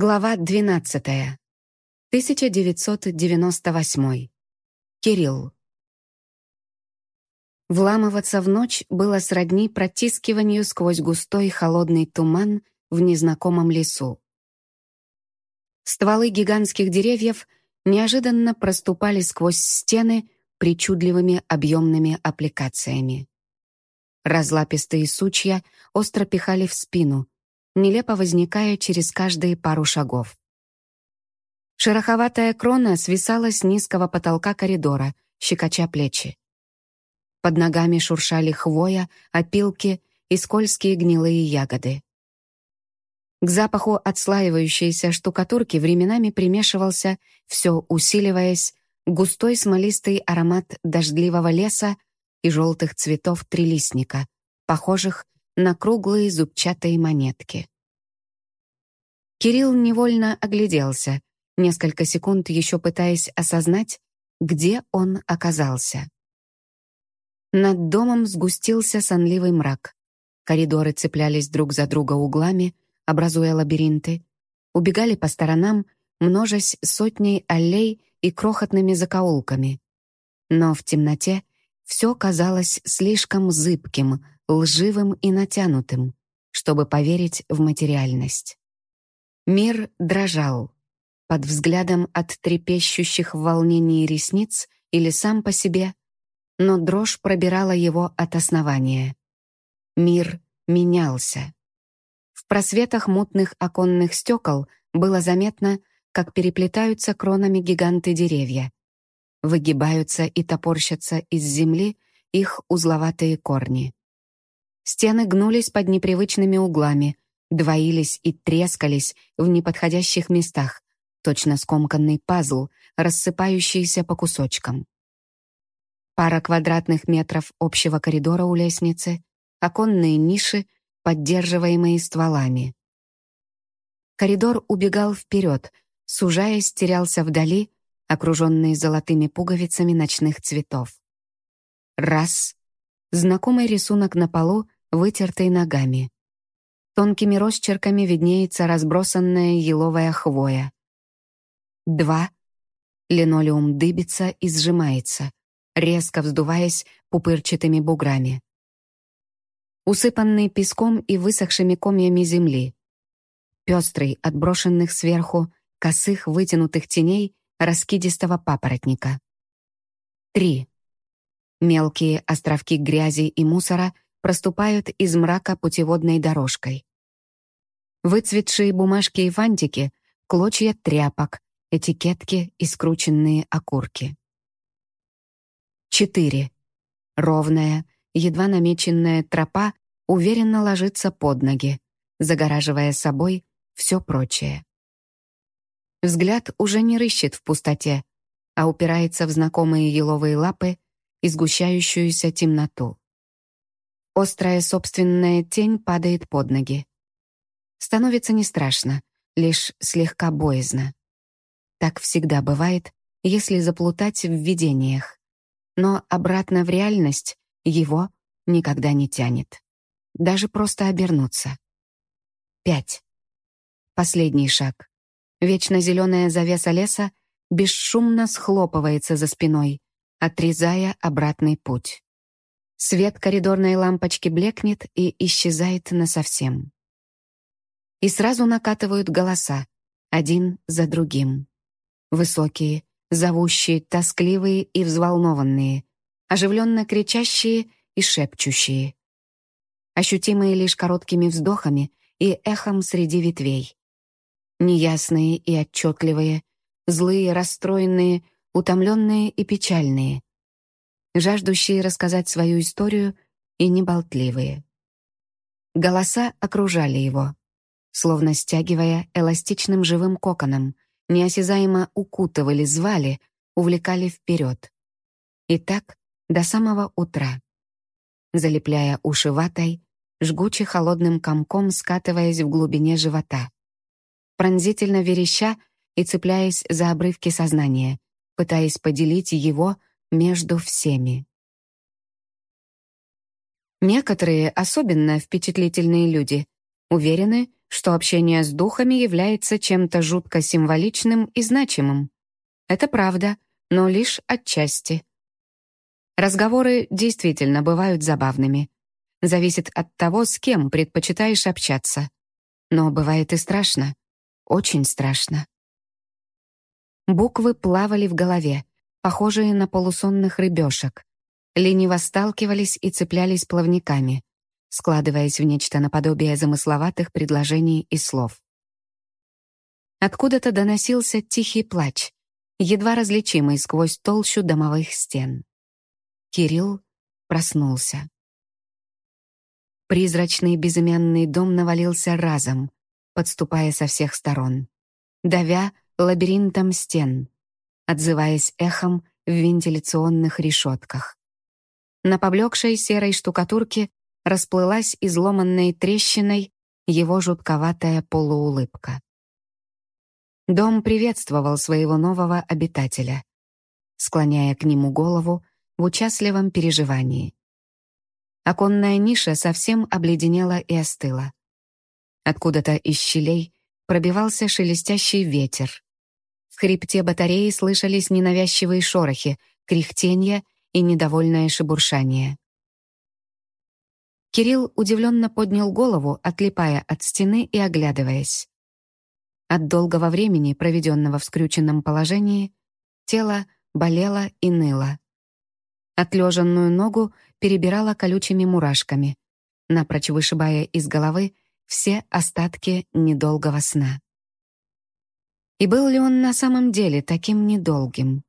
Глава 12. 1998. Кирилл. Вламываться в ночь было сродни протискиванию сквозь густой холодный туман в незнакомом лесу. Стволы гигантских деревьев неожиданно проступали сквозь стены причудливыми объемными аппликациями. Разлапистые сучья остро пихали в спину — нелепо возникая через каждые пару шагов. Шероховатая крона свисала с низкого потолка коридора, щекоча плечи. Под ногами шуршали хвоя, опилки и скользкие гнилые ягоды. К запаху отслаивающейся штукатурки временами примешивался, все усиливаясь, густой смолистый аромат дождливого леса и желтых цветов трилистника, похожих на круглые зубчатые монетки. Кирилл невольно огляделся, несколько секунд еще пытаясь осознать, где он оказался. Над домом сгустился сонливый мрак. Коридоры цеплялись друг за друга углами, образуя лабиринты, убегали по сторонам, множась сотней аллей и крохотными закоулками. Но в темноте все казалось слишком зыбким, лживым и натянутым, чтобы поверить в материальность. Мир дрожал под взглядом от трепещущих в волнении ресниц или сам по себе, но дрожь пробирала его от основания. Мир менялся. В просветах мутных оконных стекол было заметно, как переплетаются кронами гиганты деревья. Выгибаются и топорщатся из земли их узловатые корни. Стены гнулись под непривычными углами, двоились и трескались в неподходящих местах, точно скомканный пазл, рассыпающийся по кусочкам. Пара квадратных метров общего коридора у лестницы, оконные ниши, поддерживаемые стволами. Коридор убегал вперед, сужаясь, терялся вдали, окруженный золотыми пуговицами ночных цветов. Раз. Знакомый рисунок на полу, вытертый ногами. Тонкими росчерками виднеется разбросанная еловая хвоя. Два. Линолеум дыбится и сжимается, резко вздуваясь пупырчатыми буграми. Усыпанный песком и высохшими комьями земли. Пестрый, отброшенных сверху, косых вытянутых теней раскидистого папоротника. Три. Мелкие островки грязи и мусора проступают из мрака путеводной дорожкой. Выцветшие бумажки и фантики, клочья тряпок, этикетки и скрученные окурки. 4. Ровная, едва намеченная тропа уверенно ложится под ноги, загораживая собой все прочее. Взгляд уже не рыщет в пустоте, а упирается в знакомые еловые лапы и сгущающуюся темноту. Острая собственная тень падает под ноги. Становится не страшно, лишь слегка боязно. Так всегда бывает, если заплутать в видениях. Но обратно в реальность его никогда не тянет. Даже просто обернуться. Пять. Последний шаг. Вечно зеленая завеса леса бесшумно схлопывается за спиной, отрезая обратный путь. Свет коридорной лампочки блекнет и исчезает насовсем. И сразу накатывают голоса, один за другим. Высокие, зовущие, тоскливые и взволнованные, оживленно кричащие и шепчущие. Ощутимые лишь короткими вздохами и эхом среди ветвей. Неясные и отчетливые, злые, расстроенные, утомленные и печальные. Жаждущие рассказать свою историю и неболтливые. Голоса окружали его словно стягивая эластичным живым коконом, неосязаемо укутывали, звали, увлекали вперед. И так до самого утра. Залепляя уши ватой, жгуче холодным комком скатываясь в глубине живота. Пронзительно вереща и цепляясь за обрывки сознания, пытаясь поделить его между всеми. Некоторые, особенно впечатлительные люди, уверены, что общение с духами является чем-то жутко символичным и значимым. Это правда, но лишь отчасти. Разговоры действительно бывают забавными. Зависит от того, с кем предпочитаешь общаться. Но бывает и страшно. Очень страшно. Буквы плавали в голове, похожие на полусонных рыбешек. Лениво сталкивались и цеплялись плавниками, складываясь в нечто наподобие замысловатых предложений и слов. Откуда-то доносился тихий плач, едва различимый сквозь толщу домовых стен. Кирилл проснулся. Призрачный безымянный дом навалился разом, подступая со всех сторон, давя лабиринтом стен, отзываясь эхом в вентиляционных решетках. На поблекшей серой штукатурке расплылась изломанной трещиной его жутковатая полуулыбка. Дом приветствовал своего нового обитателя, склоняя к нему голову в участливом переживании. Оконная ниша совсем обледенела и остыла. Откуда-то из щелей пробивался шелестящий ветер. В хребте батареи слышались ненавязчивые шорохи, кряхтенья и недовольное шебуршание. Кирилл удивленно поднял голову, отлипая от стены и оглядываясь. От долгого времени, проведенного в скрюченном положении, тело болело и ныло. Отлеженную ногу перебирала колючими мурашками, напрочь вышибая из головы все остатки недолгого сна. И был ли он на самом деле таким недолгим?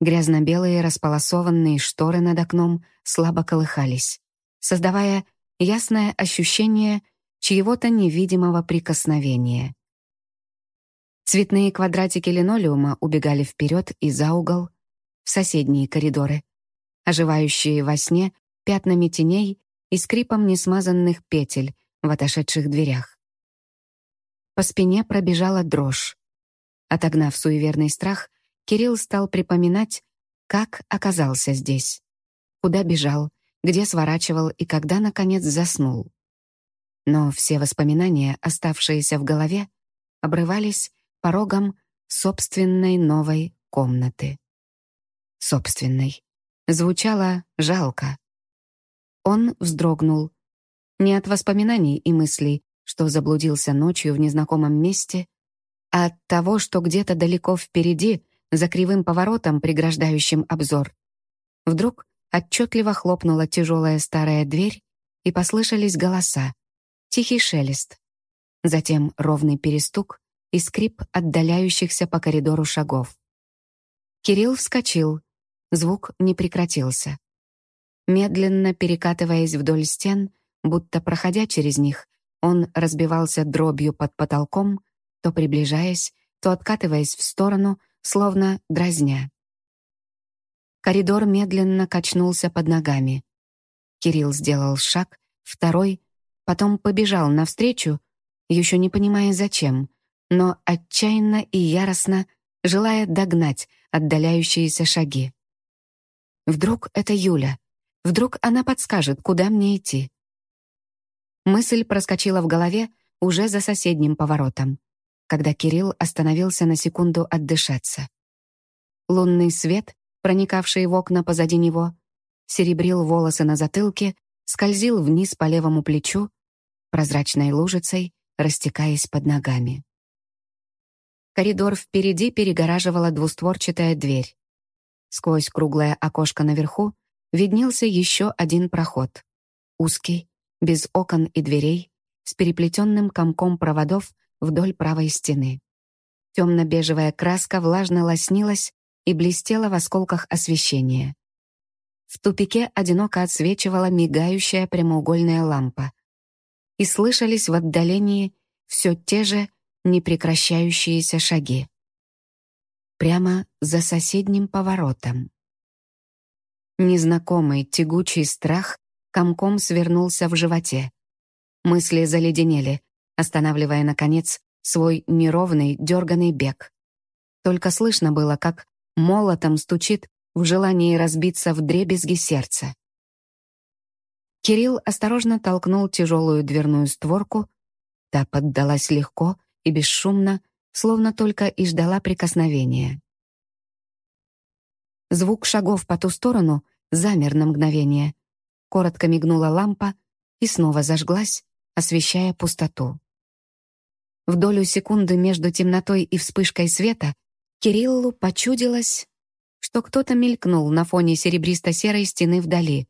Грязно-белые располосованные шторы над окном слабо колыхались, создавая ясное ощущение чьего-то невидимого прикосновения. Цветные квадратики линолеума убегали вперед и за угол, в соседние коридоры, оживающие во сне пятнами теней и скрипом несмазанных петель в отошедших дверях. По спине пробежала дрожь. Отогнав суеверный страх, Кирилл стал припоминать, как оказался здесь, куда бежал, где сворачивал и когда, наконец, заснул. Но все воспоминания, оставшиеся в голове, обрывались порогом собственной новой комнаты. Собственной звучало жалко. Он вздрогнул. Не от воспоминаний и мыслей, что заблудился ночью в незнакомом месте, а от того, что где-то далеко впереди, за кривым поворотом, преграждающим обзор. Вдруг отчетливо хлопнула тяжелая старая дверь, и послышались голоса, тихий шелест. Затем ровный перестук и скрип отдаляющихся по коридору шагов. Кирилл вскочил, Звук не прекратился. Медленно перекатываясь вдоль стен, будто проходя через них, он разбивался дробью под потолком, то приближаясь, то откатываясь в сторону, словно дразня. Коридор медленно качнулся под ногами. Кирилл сделал шаг, второй, потом побежал навстречу, еще не понимая зачем, но отчаянно и яростно желая догнать отдаляющиеся шаги. Вдруг это Юля? Вдруг она подскажет, куда мне идти? Мысль проскочила в голове уже за соседним поворотом, когда Кирилл остановился на секунду отдышаться. Лунный свет, проникавший в окна позади него, серебрил волосы на затылке, скользил вниз по левому плечу, прозрачной лужицей, растекаясь под ногами. Коридор впереди перегораживала двустворчатая дверь. Сквозь круглое окошко наверху виднелся еще один проход. Узкий, без окон и дверей, с переплетенным комком проводов вдоль правой стены. Темно-бежевая краска влажно лоснилась и блестела в осколках освещения. В тупике одиноко отсвечивала мигающая прямоугольная лампа. И слышались в отдалении все те же непрекращающиеся шаги прямо за соседним поворотом. Незнакомый тягучий страх комком свернулся в животе. Мысли заледенели, останавливая, наконец, свой неровный, дерганный бег. Только слышно было, как молотом стучит в желании разбиться в дребезги сердца. Кирилл осторожно толкнул тяжелую дверную створку, Та поддалась легко и бесшумно, словно только и ждала прикосновения. Звук шагов по ту сторону замер на мгновение. Коротко мигнула лампа и снова зажглась, освещая пустоту. В долю секунды между темнотой и вспышкой света Кириллу почудилось, что кто-то мелькнул на фоне серебристо-серой стены вдали.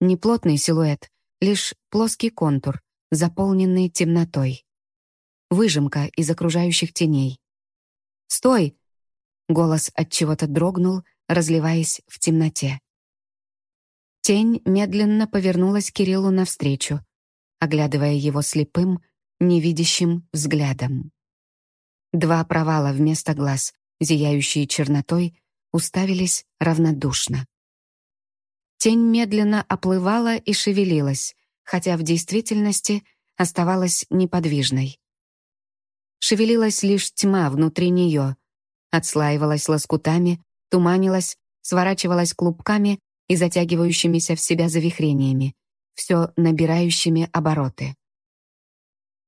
Неплотный силуэт, лишь плоский контур, заполненный темнотой. Выжимка из окружающих теней. «Стой!» Голос от чего-то дрогнул, разливаясь в темноте. Тень медленно повернулась Кириллу навстречу, оглядывая его слепым, невидящим взглядом. Два провала вместо глаз, зияющие чернотой, уставились равнодушно. Тень медленно оплывала и шевелилась, хотя в действительности оставалась неподвижной. Шевелилась лишь тьма внутри нее, отслаивалась лоскутами, туманилась, сворачивалась клубками и затягивающимися в себя завихрениями, все набирающими обороты.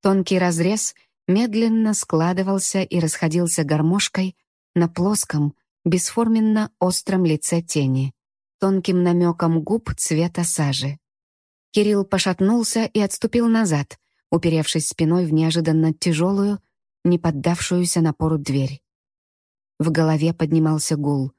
Тонкий разрез медленно складывался и расходился гармошкой на плоском, бесформенно остром лице тени, тонким намеком губ цвета сажи. Кирилл пошатнулся и отступил назад, уперевшись спиной в неожиданно тяжелую, не поддавшуюся напору дверь. В голове поднимался гул,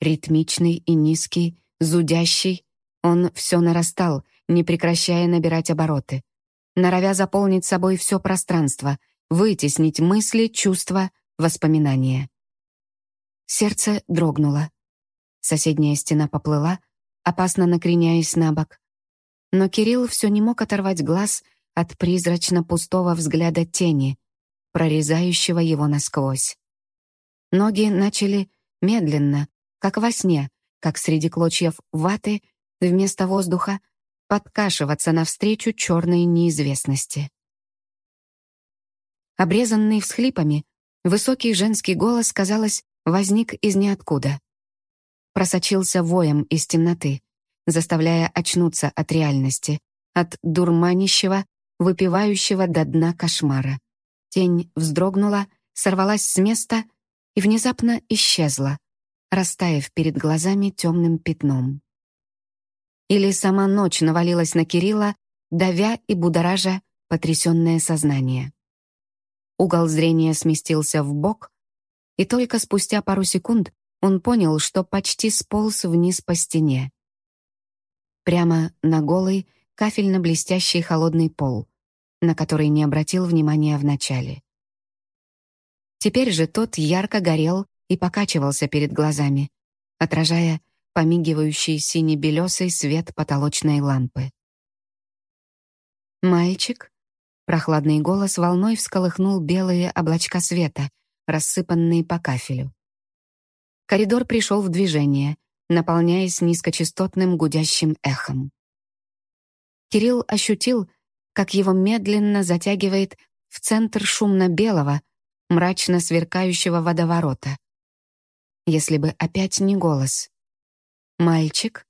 ритмичный и низкий, зудящий. Он все нарастал, не прекращая набирать обороты — норовя заполнить собой все пространство, вытеснить мысли, чувства, воспоминания. Сердце дрогнуло. Соседняя стена поплыла, опасно накреняясь на бок. Но Кирилл все не мог оторвать глаз от призрачно-пустого взгляда тени, прорезающего его насквозь. Ноги начали медленно, как во сне, как среди клочьев ваты вместо воздуха подкашиваться навстречу черной неизвестности. Обрезанный всхлипами, высокий женский голос, казалось, возник из ниоткуда. Просочился воем из темноты, заставляя очнуться от реальности, от дурманящего, выпивающего до дна кошмара. Тень вздрогнула, сорвалась с места и внезапно исчезла, растаяв перед глазами темным пятном. Или сама ночь навалилась на Кирилла, давя и будоража потрясенное сознание. Угол зрения сместился в бок, и только спустя пару секунд он понял, что почти сполз вниз по стене. Прямо на голый, кафельно-блестящий холодный пол, на который не обратил внимания вначале. Теперь же тот ярко горел и покачивался перед глазами, отражая помигивающий сине-белесый свет потолочной лампы. «Мальчик?» Прохладный голос волной всколыхнул белые облачка света, рассыпанные по кафелю. Коридор пришел в движение, наполняясь низкочастотным гудящим эхом. Кирилл ощутил, как его медленно затягивает в центр шумно-белого, мрачно сверкающего водоворота. Если бы опять не голос. «Мальчик?»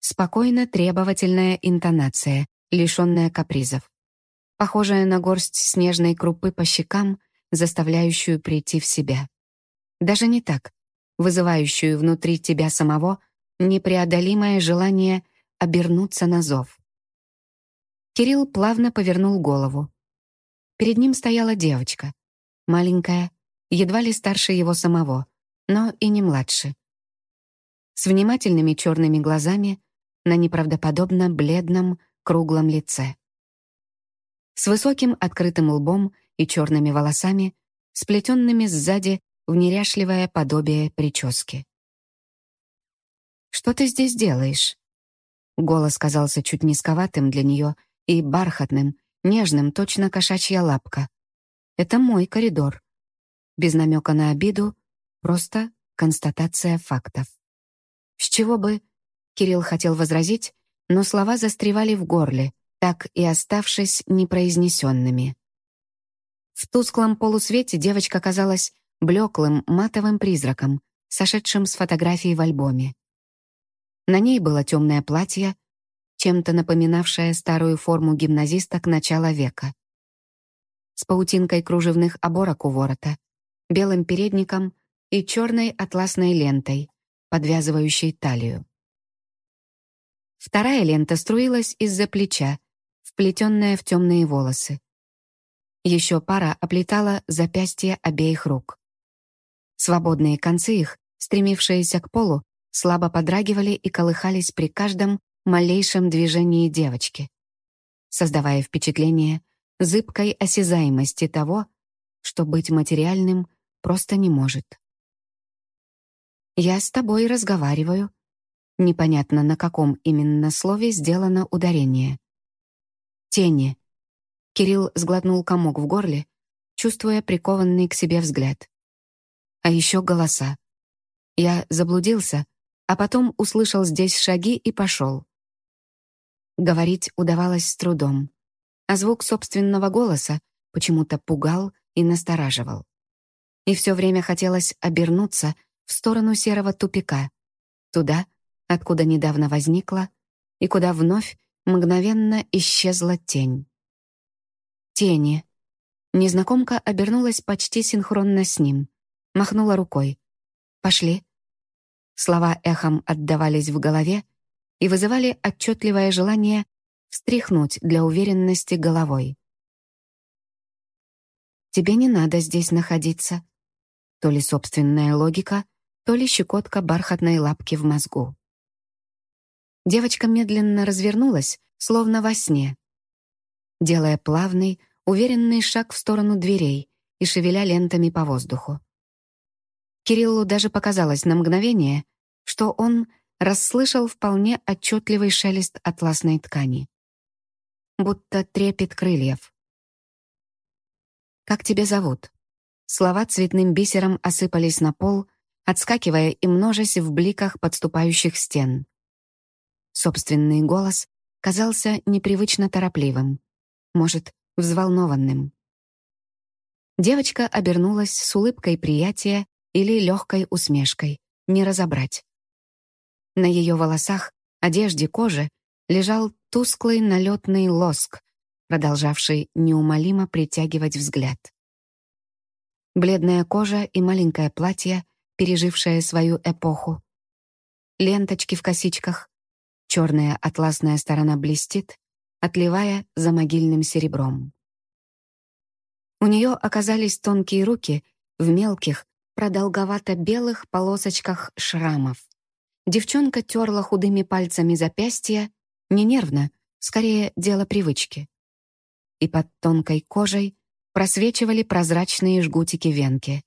Спокойно требовательная интонация, лишенная капризов. Похожая на горсть снежной крупы по щекам, заставляющую прийти в себя. Даже не так, вызывающую внутри тебя самого непреодолимое желание обернуться на зов. Кирилл плавно повернул голову. Перед ним стояла девочка, маленькая, едва ли старше его самого, но и не младше с внимательными черными глазами на неправдоподобно бледном, круглом лице. С высоким открытым лбом и черными волосами, сплетенными сзади в неряшливое подобие прически. «Что ты здесь делаешь?» Голос казался чуть низковатым для нее и бархатным, нежным, точно кошачья лапка. «Это мой коридор». Без намека на обиду, просто констатация фактов. С чего бы... Кирилл хотел возразить, но слова застревали в горле, так и оставшись непроизнесенными. В тусклом полусвете девочка казалась блеклым матовым призраком, сошедшим с фотографии в альбоме. На ней было темное платье, чем-то напоминавшее старую форму гимназисток начала века. с паутинкой кружевных оборок у ворота, белым передником и черной атласной лентой, подвязывающей талию. Вторая лента струилась из-за плеча, вплетенная в темные волосы. Еще пара оплетала запястья обеих рук. Свободные концы их, стремившиеся к полу, слабо подрагивали и колыхались при каждом малейшем движении девочки, создавая впечатление зыбкой осязаемости того, что быть материальным просто не может. «Я с тобой разговариваю», непонятно на каком именно слове сделано ударение. «Тени», Кирилл сглотнул комок в горле, чувствуя прикованный к себе взгляд. А еще голоса. Я заблудился, а потом услышал здесь шаги и пошел. Говорить удавалось с трудом, а звук собственного голоса почему-то пугал и настораживал. И все время хотелось обернуться в сторону серого тупика, туда, откуда недавно возникла и куда вновь мгновенно исчезла тень. Тени. Незнакомка обернулась почти синхронно с ним. Махнула рукой. «Пошли». Слова эхом отдавались в голове и вызывали отчетливое желание встряхнуть для уверенности головой. «Тебе не надо здесь находиться». То ли собственная логика, то ли щекотка бархатной лапки в мозгу. Девочка медленно развернулась, словно во сне, делая плавный, уверенный шаг в сторону дверей и шевеля лентами по воздуху. Кириллу даже показалось на мгновение, что он расслышал вполне отчетливый шелест атласной ткани. Будто трепет крыльев. «Как тебя зовут?» Слова цветным бисером осыпались на пол, отскакивая и множась в бликах подступающих стен. Собственный голос казался непривычно торопливым может, взволнованным. Девочка обернулась с улыбкой приятия или легкой усмешкой, не разобрать. На ее волосах, одежде, коже лежал тусклый налетный лоск, продолжавший неумолимо притягивать взгляд. Бледная кожа и маленькое платье, пережившее свою эпоху. Ленточки в косичках, черная атласная сторона блестит, отливая за могильным серебром. У нее оказались тонкие руки в мелких, продолговато-белых полосочках шрамов. Девчонка терла худыми пальцами запястья, не нервно, скорее дело привычки. И под тонкой кожей просвечивали прозрачные жгутики венки.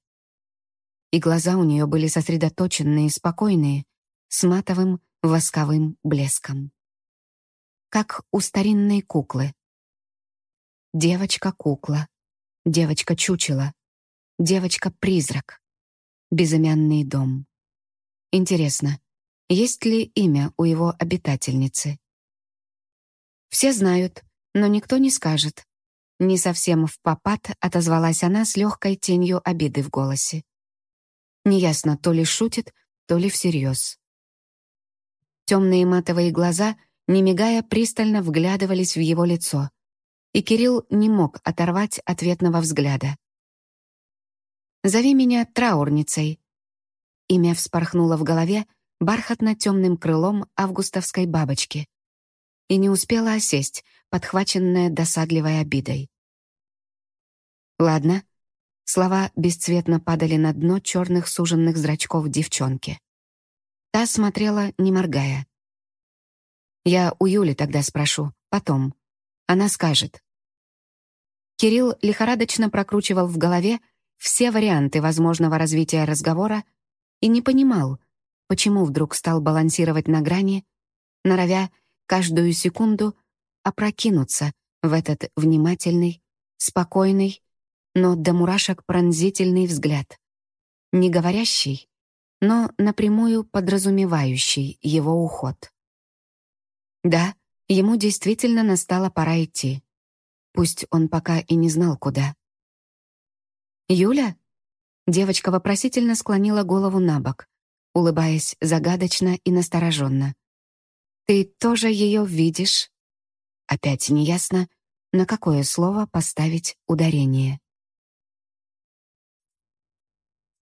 И глаза у нее были сосредоточенные, спокойные, с матовым восковым блеском как у старинной куклы. Девочка-кукла, девочка-чучело, девочка-призрак, безымянный дом. Интересно, есть ли имя у его обитательницы? Все знают, но никто не скажет. Не совсем в попад отозвалась она с легкой тенью обиды в голосе. Неясно, то ли шутит, то ли всерьез. Темные матовые глаза не мигая, пристально вглядывались в его лицо, и Кирилл не мог оторвать ответного взгляда. «Зови меня траурницей». Имя вспорхнуло в голове бархатно-темным крылом августовской бабочки и не успела осесть, подхваченная досадливой обидой. «Ладно». Слова бесцветно падали на дно черных суженных зрачков девчонки. Та смотрела, не моргая. Я у Юли тогда спрошу, потом. Она скажет. Кирилл лихорадочно прокручивал в голове все варианты возможного развития разговора и не понимал, почему вдруг стал балансировать на грани, норовя каждую секунду опрокинуться в этот внимательный, спокойный, но до мурашек пронзительный взгляд, не говорящий, но напрямую подразумевающий его уход. Да, ему действительно настала пора идти. Пусть он пока и не знал, куда. «Юля?» Девочка вопросительно склонила голову на бок, улыбаясь загадочно и настороженно. «Ты тоже ее видишь?» Опять неясно, На какое слово поставить ударение?